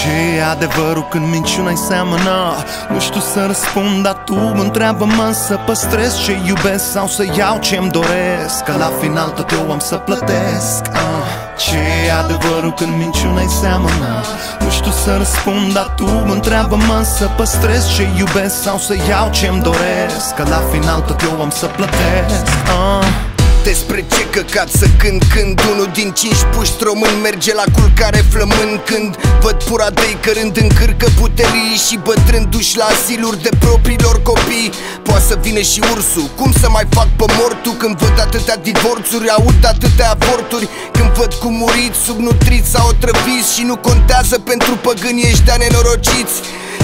Ce e adevărul când minciuna-i seamănă Nu știu să răspund, dar tu mă întreabă-mă Să păstrez ce iubesc sau să iau ce-mi doresc Că la final tot eu am să plătesc uh. Ce e adevărul când minciuna-i seamănă Nu știu să răspund, dar tu mă întreabă-mă Să păstrez ce iubesc sau să iau ce-mi doresc Că la final tot eu am să plătesc uh. Despre ce căcat să când când Unul din cinci puști român merge la culcare flămând Când văd puradei cărând în cârcă puterii Și bătrân duși la asiluri de propriilor copii. Poate să vină și ursul Cum să mai fac pe mortul Când văd atâtea divorțuri Aud atâtea avorturi Când văd cum muriți, subnutriți sau otrăviți Și nu contează pentru păgâni ăștia nenorociți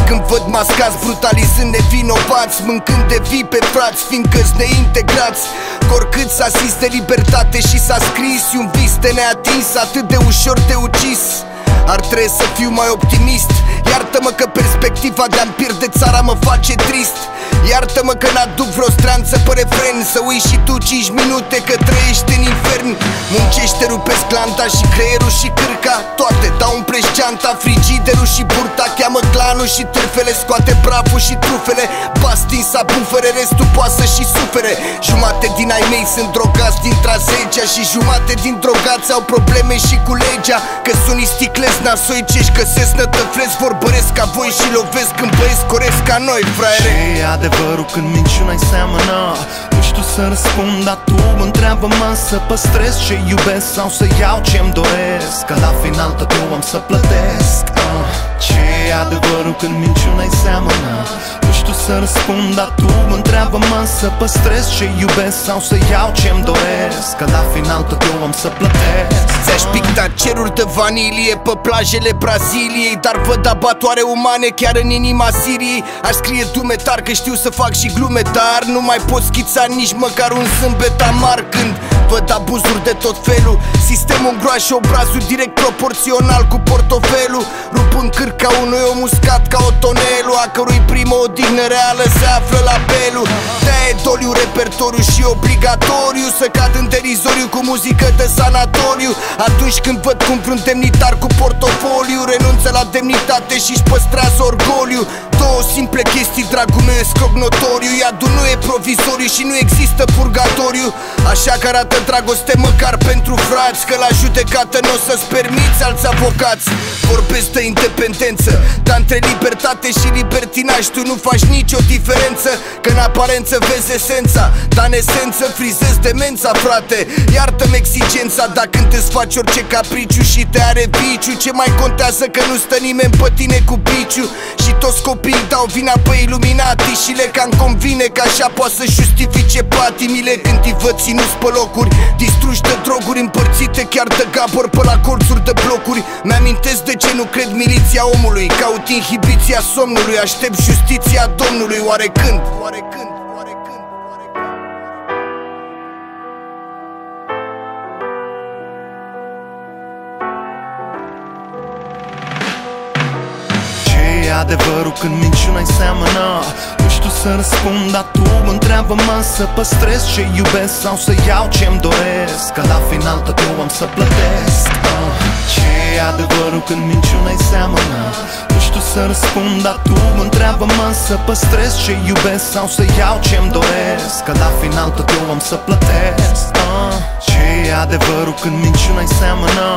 când văd mascați brutalizând nevinovați Mâncând de vii pe frați, fiindcă-s neintegrați. Oricât să asiste libertate și s-a scris Un vis de neatins, atât de ușor de ucis. Ar trebui să fiu mai optimist. Iartă-mă că perspectiva de-a-mi pierde țara mă face trist Iartă-mă că n-aduc vreo stranță pe refren. Să uiți și tu 5 minute că trăiești în infern. Muncește, rupesc glanta și creierul și cârca Toate. Dau un geanta, frigiderul și burta. Cheamă clanul și trufele, scoate praful și trufele. Bastin sa bufere, restul poasă și sufere. Jumate din ai mei sunt drogați din trazegea Și jumate din drogați au probleme și cu legea. Că sunt isticlezi nasoi ce-și găsesc nătăflezi Vorbăresc ca voi și lovesc când băieți coresc ca noi, fraiere. Ce e adevărul când minciuna-i seamănă. Nu știu să răspund, dar tu mă întreabă-mă Să păstrez ce iubesc sau să iau ce-mi doresc. Că la final tot eu am să plătesc uh. Ce e adevărul când minciuna-i seamănă? Nu știu să răspund, dar tu mă întreabă-mă Să păstrez ce iubesc sau să iau ce-mi doresc. Că la final tot eu am să plătesc. Ți-aș picta ceruri de vanilie pe plajele Braziliei Dar văd abatoare umane chiar în inima Siriei. Aș scrie dumetar că știu să fac și glume Dar nu mai pot schița nici măcar un zâmbet amar Când văd abuzuri de tot felul. Sistemul îngroașă obrazul direct proporțional cu portofelul. Rup în cârca unui om uscat ca o tonelu A cărui primă odihnă reală se află la pelul De-aia doliu repertoriu și obligatoriu Să cad în derizoriu cu muzică de sanatoriu. Atunci când văd cum vreun demnitar cu portofoliu Renunță la demnitate și-și păstrează orgoliu Două simple chestii, dragul meu, e scroc notoriu Iadul nu e provizoriu și nu există purgatoriu. Așa că arată dragoste măcar pentru frați Că la judecată nu o să-ți permiți alți avocați. Vorbesc de independență Dar între libertate și libertinaj Tu nu faci nicio diferență Că în aparență vezi esența. Dar în esență frizezi demența, frate. Iartă-mi exigența Dacă când îți faci orice capriciu și te are viciu Ce mai contează că nu stă nimeni pe tine cu biciu? Și toți copiii dau vina pe iluminati Și le cam convine că așa poate să justifice patimile Când îi văd ținuți pe locuri. Distruși de droguri împărțite chiar de gabor pe la colțuri de blocuri Mi-amintesc de ce nu cred miliția omului Caut inhibiția somnului Aștept justiția Domnului Oare când? Oare când? Oare când? Oare când? Ce e adevărul când minciuna-i seamănă Nu știu să răspund, dar tu mă întreabă-mă Să păstrez ce iubesc sau să iau ce-mi doresc Că la final tot eu am să plătesc uh. Ce e adevărul când minciuna-i seamănă Nu știu să răspund, dar tu mă întreabă-mă Să păstrez ce iubesc sau să iau ce-mi doresc Că la final tot eu am să plătesc uh. Ce e adevărul când minciuna-i seamănă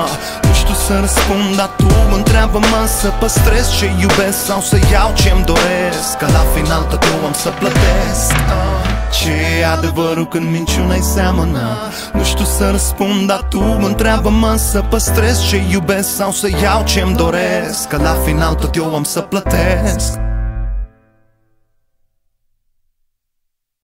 Nu știu să răspund, dar tu mă întreabă-mă Să păstrez ce iubesc sau să iau ce-mi doresc Că la final tot eu am să plătesc uh. Ce e adevărul când minciuna-i seamănă? Nu știu să răspund, dar tu mă întreabă-mă Să păstrez ce iubesc sau să iau ce-mi doresc. Că la final tot eu am să plătesc